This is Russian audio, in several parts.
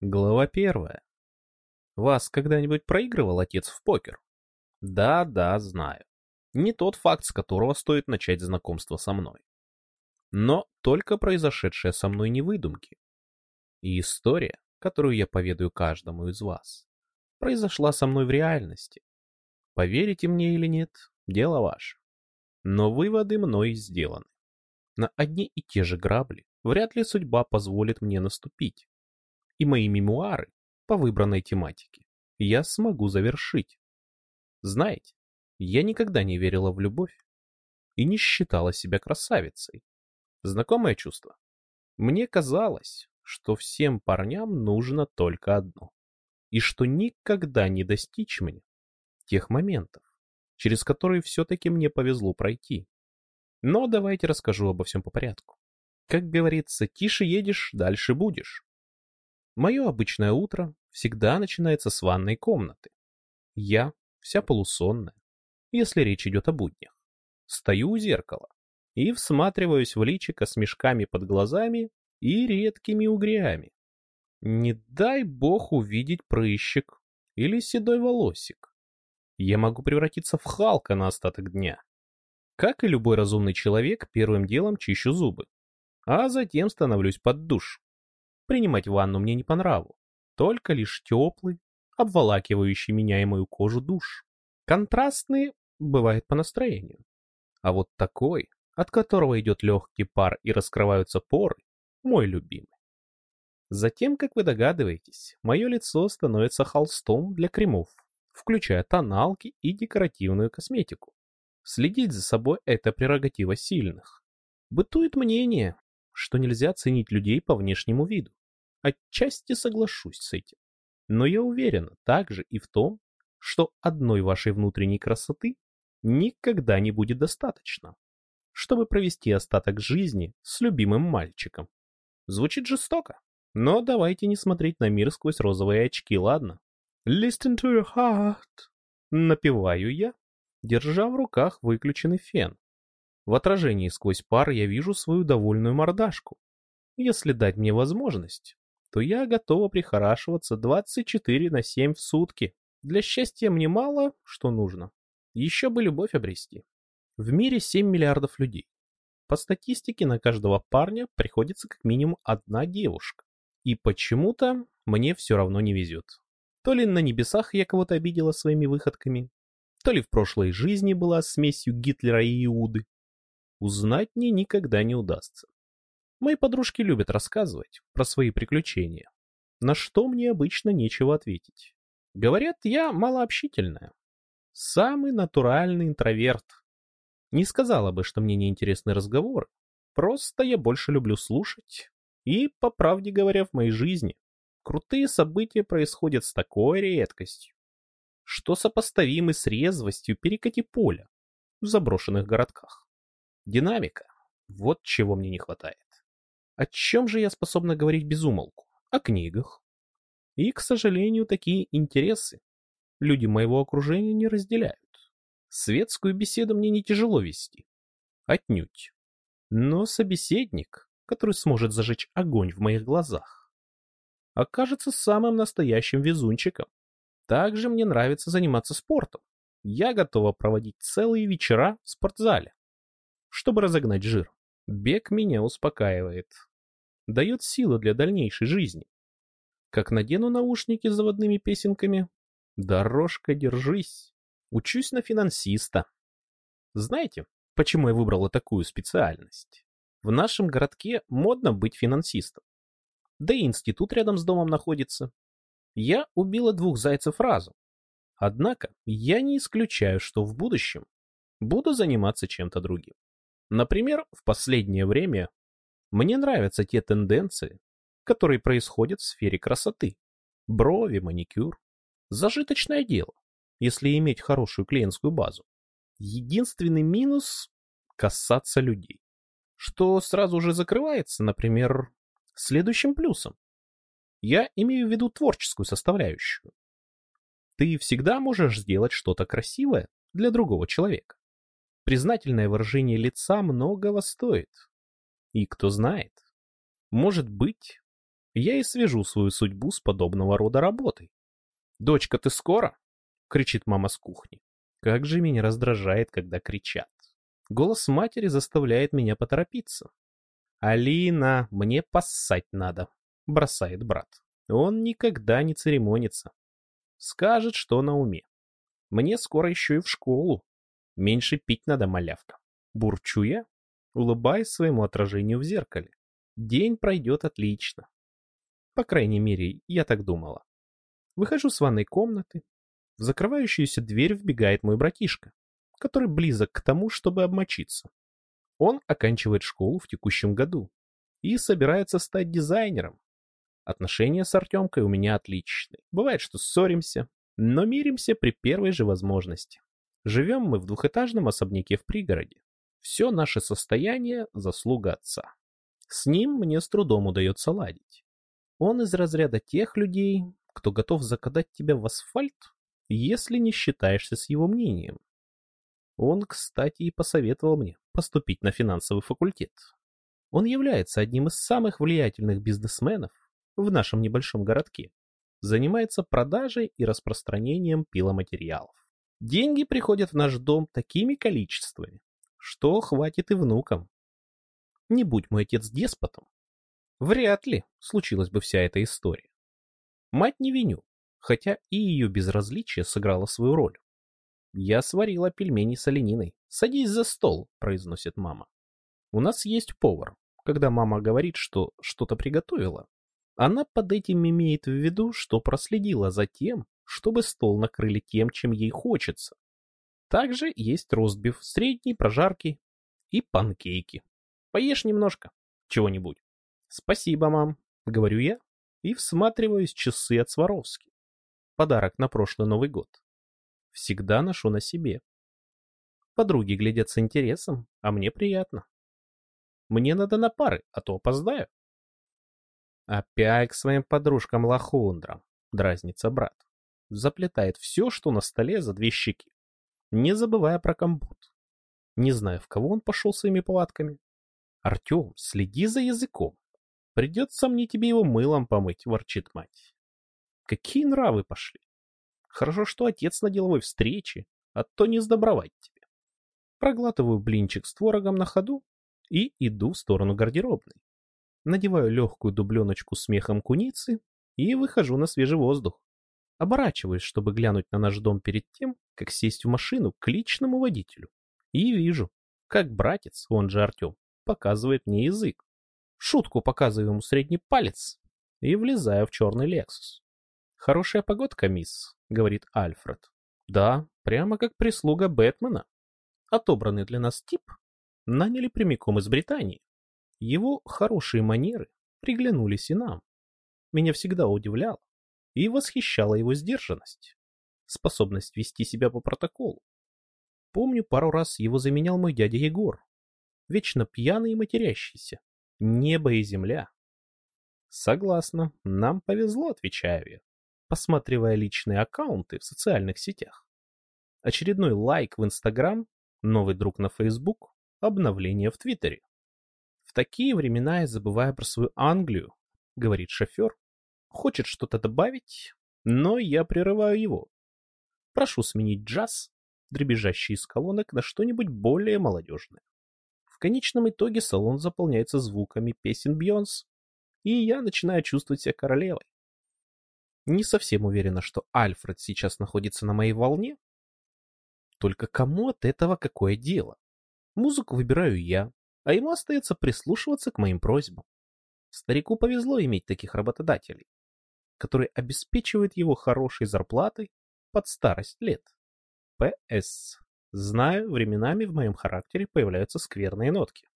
Глава первая. Вас когда-нибудь проигрывал отец в покер? Да, да, знаю. Не тот факт, с которого стоит начать знакомство со мной. Но только произошедшее со мной не выдумки. И история, которую я поведаю каждому из вас, произошла со мной в реальности. Поверите мне или нет, дело ваше. Но выводы мной сделаны. На одни и те же грабли вряд ли судьба позволит мне наступить и мои мемуары по выбранной тематике я смогу завершить. Знаете, я никогда не верила в любовь и не считала себя красавицей. Знакомое чувство? Мне казалось, что всем парням нужно только одно, и что никогда не достичь мне тех моментов, через которые все-таки мне повезло пройти. Но давайте расскажу обо всем по порядку. Как говорится, тише едешь, дальше будешь. Мое обычное утро всегда начинается с ванной комнаты. Я, вся полусонная, если речь идет о буднях, стою у зеркала и всматриваюсь в личико с мешками под глазами и редкими угрями. Не дай бог увидеть прыщик или седой волосик. Я могу превратиться в Халка на остаток дня. Как и любой разумный человек, первым делом чищу зубы, а затем становлюсь под душ. Принимать ванну мне не по нраву. Только лишь теплый, обволакивающий меня и мою кожу душ. Контрастный бывает по настроению. А вот такой, от которого идет легкий пар и раскрываются поры, мой любимый. Затем, как вы догадываетесь, мое лицо становится холстом для кремов, включая тоналки и декоративную косметику. Следить за собой – это прерогатива сильных. Бытует мнение, что нельзя ценить людей по внешнему виду. Отчасти соглашусь с этим. Но я уверена также и в том, что одной вашей внутренней красоты никогда не будет достаточно, чтобы провести остаток жизни с любимым мальчиком. Звучит жестоко, но давайте не смотреть на мир сквозь розовые очки, ладно? Listen to your heart. Напеваю я, держа в руках выключенный фен. В отражении сквозь пар я вижу свою довольную мордашку. Если дать мне возможность, то я готова прихорашиваться 24 на 7 в сутки. Для счастья мне мало, что нужно. Еще бы любовь обрести. В мире 7 миллиардов людей. По статистике на каждого парня приходится как минимум одна девушка. И почему-то мне все равно не везет. То ли на небесах я кого-то обидела своими выходками, то ли в прошлой жизни была смесью Гитлера и Иуды. Узнать мне никогда не удастся. Мои подружки любят рассказывать про свои приключения, на что мне обычно нечего ответить. Говорят, я малообщительная. Самый натуральный интроверт. Не сказала бы, что мне неинтересны разговоры. Просто я больше люблю слушать. И, по правде говоря, в моей жизни крутые события происходят с такой редкостью, что сопоставимы с резвостью перекати поля в заброшенных городках. Динамика — вот чего мне не хватает. О чем же я способна говорить без умолку? О книгах. И, к сожалению, такие интересы люди моего окружения не разделяют. Светскую беседу мне не тяжело вести. Отнюдь. Но собеседник, который сможет зажечь огонь в моих глазах, окажется самым настоящим везунчиком. Также мне нравится заниматься спортом. Я готова проводить целые вечера в спортзале, чтобы разогнать жир. Бег меня успокаивает дает силы для дальнейшей жизни. Как надену наушники с заводными песенками, дорожка, держись, учусь на финансиста. Знаете, почему я выбрала такую специальность? В нашем городке модно быть финансистом. Да и институт рядом с домом находится. Я убила двух зайцев разом. Однако я не исключаю, что в будущем буду заниматься чем-то другим. Например, в последнее время мне нравятся те тенденции, которые происходят в сфере красоты. Брови, маникюр. Зажиточное дело, если иметь хорошую клиентскую базу. Единственный минус – касаться людей. Что сразу же закрывается, например, следующим плюсом. Я имею в виду творческую составляющую. Ты всегда можешь сделать что-то красивое для другого человека. Признательное выражение лица многого стоит. И кто знает, может быть, Я и свяжу свою судьбу с подобного рода работой. «Дочка, ты скоро?» — кричит мама с кухни. Как же меня раздражает, когда кричат. Голос матери заставляет меня поторопиться. «Алина, мне поссать надо», — бросает брат. Он никогда не церемонится. Скажет, что на уме. Мне скоро еще и в школу. Меньше пить надо, малявка. Бурчу я, улыбаясь своему отражению в зеркале. День пройдет отлично. По крайней мере, я так думала. Выхожу с ванной комнаты. В закрывающуюся дверь вбегает мой братишка, который близок к тому, чтобы обмочиться. Он оканчивает школу в текущем году и собирается стать дизайнером. Отношения с Артемкой у меня отличные. Бывает, что ссоримся, но миримся при первой же возможности. Живем мы в двухэтажном особняке в пригороде. Все наше состояние – заслуга отца. С ним мне с трудом удается ладить. Он из разряда тех людей, кто готов закатать тебя в асфальт, если не считаешься с его мнением. Он, кстати, и посоветовал мне поступить на финансовый факультет. Он является одним из самых влиятельных бизнесменов в нашем небольшом городке, занимается продажей и распространением пиломатериалов. Деньги приходят в наш дом такими количествами, что хватит и внукам. Не будь мой отец деспотом, вряд ли случилась бы вся эта история. Мать не виню, хотя и ее безразличие сыграло свою роль. «Я сварила пельмени с олениной. Садись за стол», — произносит мама. «У нас есть повар. Когда мама говорит, что что-то приготовила, она под этим имеет в виду, что проследила за тем, чтобы стол накрыли тем, чем ей хочется. Также есть ростбиф, средней прожарки и панкейки. Поешь немножко, чего-нибудь. Спасибо, мам, говорю я и всматриваюсь в часы от Сваровски. Подарок на прошлый Новый год. Всегда ношу на себе. Подруги глядят с интересом, а мне приятно. Мне надо на пары, а то опоздаю. Опять к своим подружкам-лохундрам, дразнится брат. Заплетает все, что на столе за две щеки, не забывая про компот. Не знаю, в кого он пошел своими повадками. Артем, следи за языком. Придется мне тебе его мылом помыть, ворчит мать. Какие нравы пошли. Хорошо, что отец на деловой встрече, а то не сдобровать тебе. Проглатываю блинчик с творогом на ходу и иду в сторону гардеробной надеваю легкую дубленочку с мехом куницы и выхожу на свежий воздух. Оборачиваюсь, чтобы глянуть на наш дом перед тем, как сесть в машину к личному водителю. И вижу, как братец, он же Артем, показывает мне язык. Шутку показываю ему средний палец и влезаю в черный Лексус. «Хорошая погодка, мисс», — говорит Альфред. «Да, прямо как прислуга Бэтмена. Отобранный для нас тип наняли прямиком из Британии. Его хорошие манеры приглянулись и нам. Меня всегда удивляло и восхищала его сдержанность, способность вести себя по протоколу. Помню, пару раз его заменял мой дядя Егор, вечно пьяный и матерящийся, небо и земля. Согласна, нам повезло, отвечаю я, посматривая личные аккаунты в социальных сетях. Очередной лайк в Инстаграм, новый друг на Фейсбук, обновление в Твиттере. В такие времена я забываю про свою Англию, говорит шофер. Хочет что-то добавить, но я прерываю его. Прошу сменить джаз, дребезжащий из колонок, на что-нибудь более молодежное. В конечном итоге салон заполняется звуками песен Бьонс, и я начинаю чувствовать себя королевой. Не совсем уверена, что Альфред сейчас находится на моей волне. Только кому от этого какое дело? Музыку выбираю я, а ему остается прислушиваться к моим просьбам. Старику повезло иметь таких работодателей, которые обеспечивают его хорошей зарплатой под старость лет. П.С. Знаю, временами в моем характере появляются скверные нотки.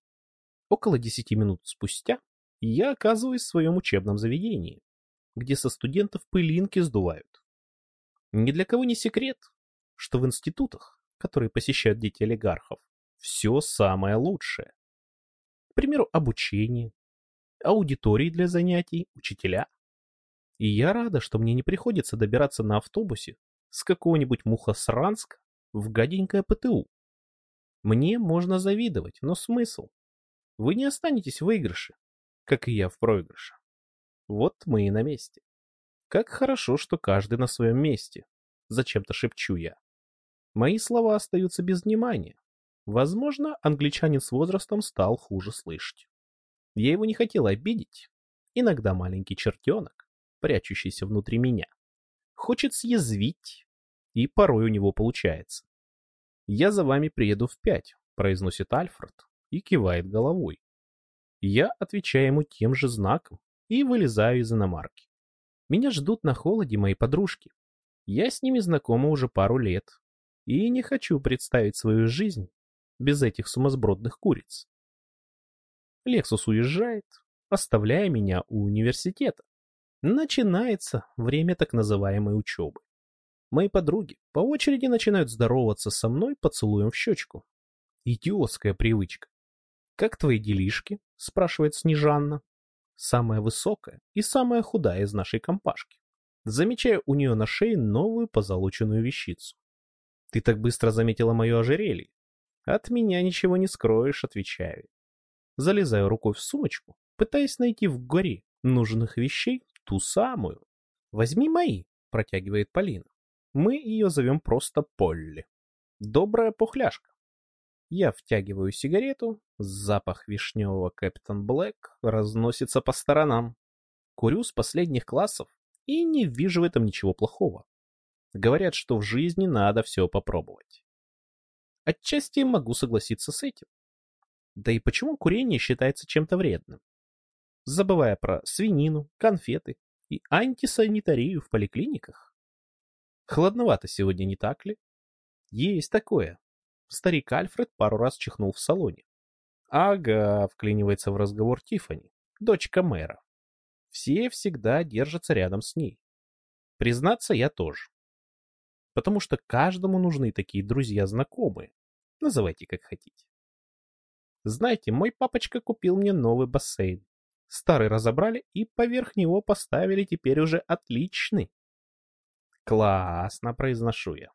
Около десяти минут спустя я оказываюсь в своем учебном заведении, где со студентов пылинки сдувают. Ни для кого не секрет, что в институтах, которые посещают дети олигархов, все самое лучшее. К примеру, обучение, аудитории для занятий, учителя. И я рада, что мне не приходится добираться на автобусе с какого-нибудь Мухосранска в гаденькое ПТУ. Мне можно завидовать, но смысл? Вы не останетесь в выигрыше, как и я в проигрыше. Вот мы и на месте. Как хорошо, что каждый на своем месте. Зачем-то шепчу я. Мои слова остаются без внимания. Возможно, англичанин с возрастом стал хуже слышать. Я его не хотел обидеть. Иногда маленький чертенок, прячущийся внутри меня, хочет съязвить, и порой у него получается. «Я за вами приеду в пять», — произносит Альфред и кивает головой. Я отвечаю ему тем же знаком и вылезаю из иномарки. Меня ждут на холоде мои подружки. Я с ними знакома уже пару лет и не хочу представить свою жизнь без этих сумасбродных куриц. Лексус уезжает, оставляя меня у университета. Начинается время так называемой учебы. Мои подруги по очереди начинают здороваться со мной поцелуем в щечку. Идиотская привычка. «Как твои делишки?» – спрашивает Снежанна. Самая высокая и самая худая из нашей компашки. Замечаю у нее на шее новую позолоченную вещицу. «Ты так быстро заметила мое ожерелье?» «От меня ничего не скроешь», — отвечаю. Залезаю рукой в сумочку, пытаясь найти в горе нужных вещей ту самую. «Возьми мои», — протягивает Полина. Мы ее зовем просто Полли. Добрая пухляшка. Я втягиваю сигарету, запах вишневого Кэптон Блэк разносится по сторонам. Курю с последних классов и не вижу в этом ничего плохого. Говорят, что в жизни надо все попробовать. Отчасти могу согласиться с этим. Да и почему курение считается чем-то вредным? Забывая про свинину, конфеты и антисанитарию в поликлиниках. Хладновато сегодня, не так ли? Есть такое. Старик Альфред пару раз чихнул в салоне. Ага, вклинивается в разговор Тифани, дочка мэра. Все всегда держатся рядом с ней. Признаться, я тоже. Потому что каждому нужны такие друзья-знакомые. Называйте как хотите. Знаете, мой папочка купил мне новый бассейн. Старый разобрали и поверх него поставили теперь уже отличный. Классно, произношу я.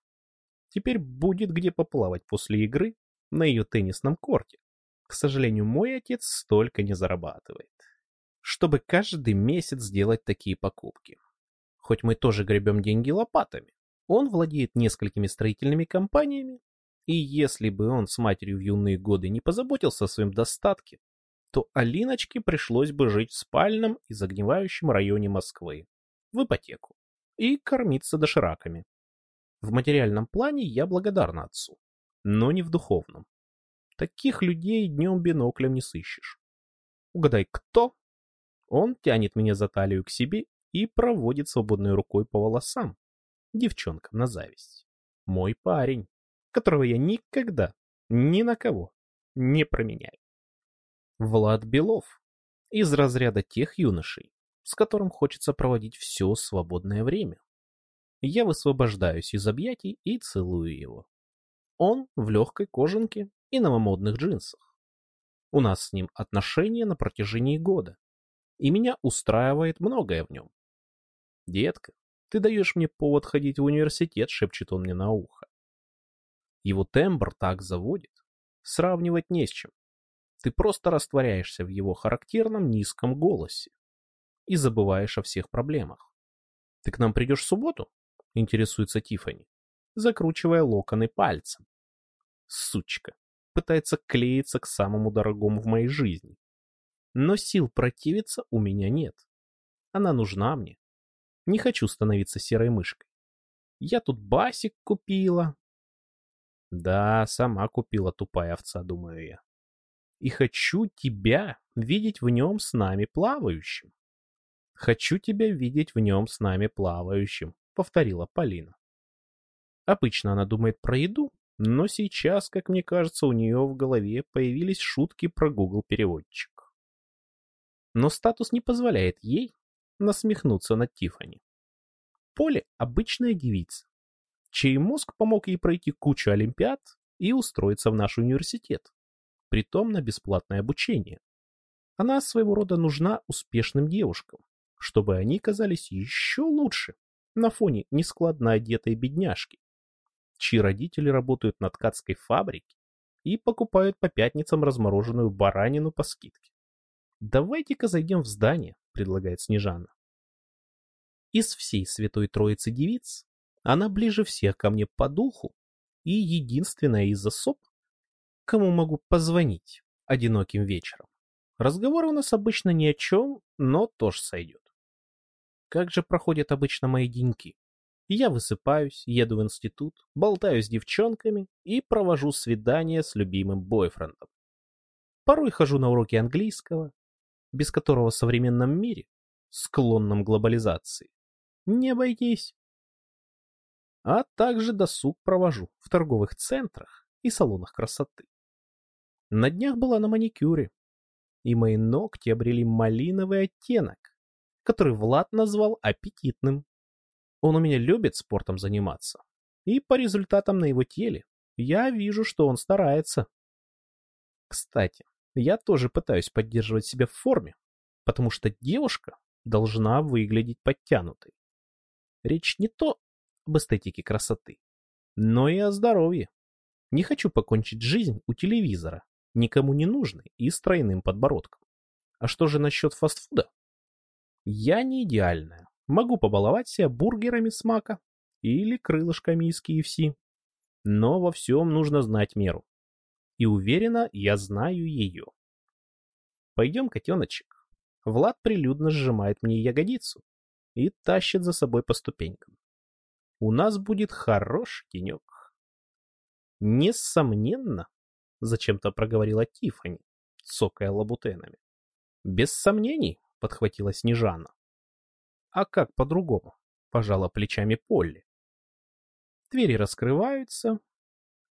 Теперь будет где поплавать после игры на ее теннисном корте. К сожалению, мой отец столько не зарабатывает, чтобы каждый месяц сделать такие покупки. Хоть мы тоже гребем деньги лопатами, он владеет несколькими строительными компаниями, и если бы он с матерью в юные годы не позаботился о своем достатке, то Алиночке пришлось бы жить в спальном и загнивающем районе Москвы, в ипотеку и кормиться дошираками. В материальном плане я благодарна отцу, но не в духовном. Таких людей днем биноклем не сыщешь. Угадай, кто? Он тянет меня за талию к себе и проводит свободной рукой по волосам. Девчонкам на зависть. Мой парень, которого я никогда ни на кого не променяю. Влад Белов. Из разряда тех юношей, с которым хочется проводить все свободное время. Я высвобождаюсь из объятий и целую его. Он в легкой кожанке и новомодных джинсах. У нас с ним отношения на протяжении года, и меня устраивает многое в нем. «Детка, ты даешь мне повод ходить в университет», — шепчет он мне на ухо. Его тембр так заводит, сравнивать не с чем. Ты просто растворяешься в его характерном низком голосе и забываешь о всех проблемах. «Ты к нам придешь в субботу?» — интересуется Тифани, закручивая локоны пальцем. Сучка. Пытается клеиться к самому дорогому в моей жизни. Но сил противиться у меня нет. Она нужна мне. Не хочу становиться серой мышкой. Я тут басик купила. Да, сама купила тупая овца, думаю я. И хочу тебя видеть в нем с нами плавающим. «Хочу тебя видеть в нем с нами плавающим», — повторила Полина. Обычно она думает про еду, но сейчас, как мне кажется, у нее в голове появились шутки про Google переводчик. Но статус не позволяет ей насмехнуться над Тифани. Поле — обычная девица, чей мозг помог ей пройти кучу олимпиад и устроиться в наш университет, притом на бесплатное обучение. Она своего рода нужна успешным девушкам, чтобы они казались еще лучше на фоне нескладно одетой бедняжки, чьи родители работают на ткацкой фабрике и покупают по пятницам размороженную баранину по скидке. Давайте-ка зайдем в здание, предлагает Снежана. Из всей святой троицы девиц она ближе всех ко мне по духу и единственная из особ, кому могу позвонить одиноким вечером. Разговор у нас обычно ни о чем, но тоже сойдет. Как же проходят обычно мои деньки? Я высыпаюсь, еду в институт, болтаю с девчонками и провожу свидание с любимым бойфрендом. Порой хожу на уроки английского, без которого в современном мире, склонном глобализации, не обойтись. А также досуг провожу в торговых центрах и салонах красоты. На днях была на маникюре, и мои ногти обрели малиновый оттенок, который Влад назвал аппетитным. Он у меня любит спортом заниматься, и по результатам на его теле я вижу, что он старается. Кстати, я тоже пытаюсь поддерживать себя в форме, потому что девушка должна выглядеть подтянутой. Речь не то об эстетике красоты, но и о здоровье. Не хочу покончить жизнь у телевизора, никому не нужный и с тройным подбородком. А что же насчет фастфуда? Я не идеальная. Могу побаловать себя бургерами с мака или крылышками из KFC. Но во всем нужно знать меру. И уверена, я знаю ее. Пойдем, котеночек. Влад прилюдно сжимает мне ягодицу и тащит за собой по ступенькам. У нас будет хороший денек. Несомненно, зачем-то проговорила Тифани, цокая лабутенами. Без сомнений, подхватила Снежана. А как по-другому? Пожала плечами Полли. Двери раскрываются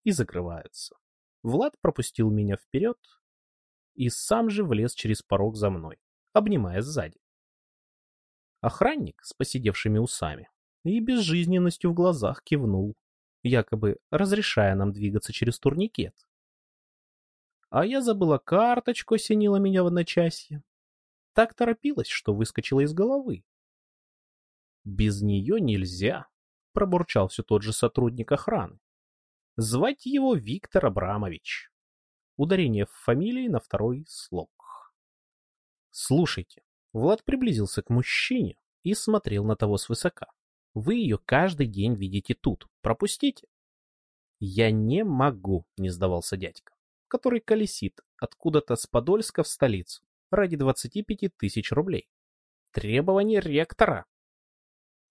и закрываются. Влад пропустил меня вперед и сам же влез через порог за мной, обнимая сзади. Охранник с посидевшими усами и безжизненностью в глазах кивнул, якобы разрешая нам двигаться через турникет. А я забыла карточку, осенила меня в одночасье. Так торопилась, что выскочила из головы. Без нее нельзя, пробурчал все тот же сотрудник охраны. Звать его Виктор Абрамович. Ударение в фамилии на второй слог. Слушайте, Влад приблизился к мужчине и смотрел на того свысока. Вы ее каждый день видите тут. Пропустите. Я не могу, не сдавался дядька, который колесит откуда-то с Подольска в столицу ради 25 тысяч рублей. Требование ректора.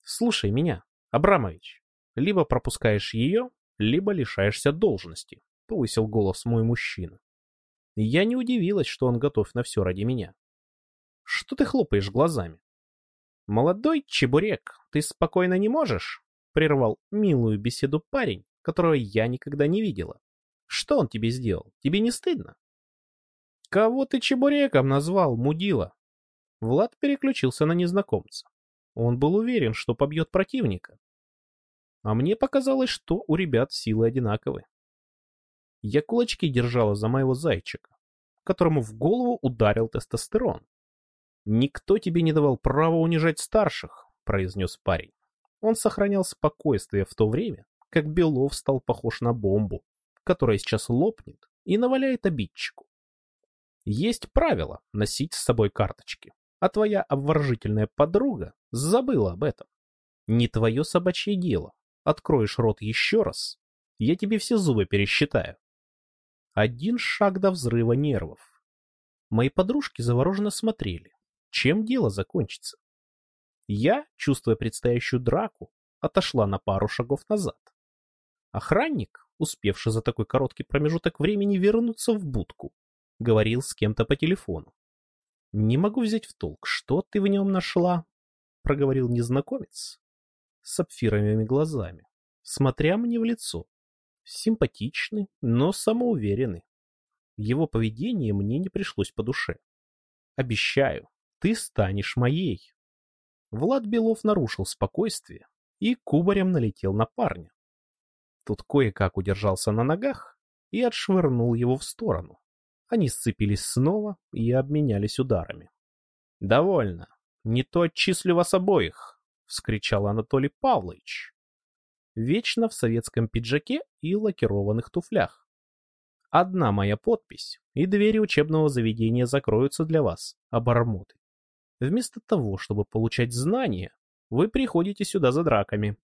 Слушай меня, Абрамович. Либо пропускаешь ее, либо лишаешься должности, повысил голос мой мужчина. Я не удивилась, что он готов на все ради меня. Что ты хлопаешь глазами? Молодой чебурек, ты спокойно не можешь? Прервал милую беседу парень, которого я никогда не видела. Что он тебе сделал? Тебе не стыдно? Кого ты чебуреком назвал, мудила? Влад переключился на незнакомца. Он был уверен, что побьет противника. А мне показалось, что у ребят силы одинаковы. Я кулачки держала за моего зайчика, которому в голову ударил тестостерон. «Никто тебе не давал права унижать старших», — произнес парень. Он сохранял спокойствие в то время, как Белов стал похож на бомбу, которая сейчас лопнет и наваляет обидчику. Есть правило носить с собой карточки, а твоя обворожительная подруга забыла об этом. Не твое собачье дело. Откроешь рот еще раз, я тебе все зубы пересчитаю. Один шаг до взрыва нервов. Мои подружки завороженно смотрели, чем дело закончится. Я, чувствуя предстоящую драку, отошла на пару шагов назад. Охранник, успевший за такой короткий промежуток времени вернуться в будку, говорил с кем-то по телефону. «Не могу взять в толк, что ты в нем нашла?» — проговорил незнакомец с сапфировыми глазами, смотря мне в лицо. Симпатичный, но самоуверенный. Его поведение мне не пришлось по душе. Обещаю, ты станешь моей. Влад Белов нарушил спокойствие и кубарем налетел на парня. Тут кое-как удержался на ногах и отшвырнул его в сторону. Они сцепились снова и обменялись ударами. «Довольно. Не то отчислю вас обоих!» — вскричал Анатолий Павлович. Вечно в советском пиджаке и лакированных туфлях. Одна моя подпись, и двери учебного заведения закроются для вас, обормоты. Вместо того, чтобы получать знания, вы приходите сюда за драками.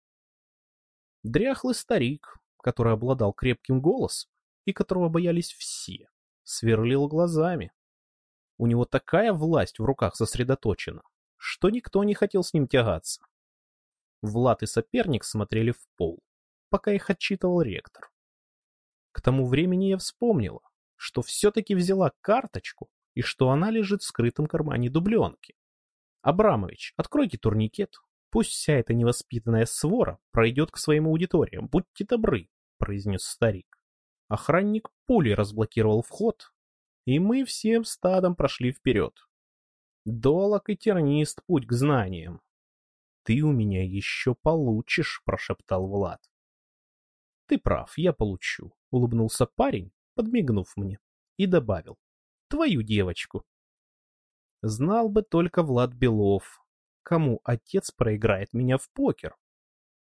Дряхлый старик, который обладал крепким голосом и которого боялись все, сверлил глазами. У него такая власть в руках сосредоточена, что никто не хотел с ним тягаться. Влад и соперник смотрели в пол, пока их отчитывал ректор. К тому времени я вспомнила, что все-таки взяла карточку и что она лежит в скрытом кармане дубленки. Абрамович, откройте турникет. Пусть вся эта невоспитанная свора пройдет к своим аудиториям. Будьте добры, произнес старик. Охранник пулей разблокировал вход, и мы всем стадом прошли вперед. Долог и тернист путь к знаниям. Ты у меня еще получишь, прошептал Влад. Ты прав, я получу, улыбнулся парень, подмигнув мне, и добавил. Твою девочку. Знал бы только Влад Белов, кому отец проиграет меня в покер,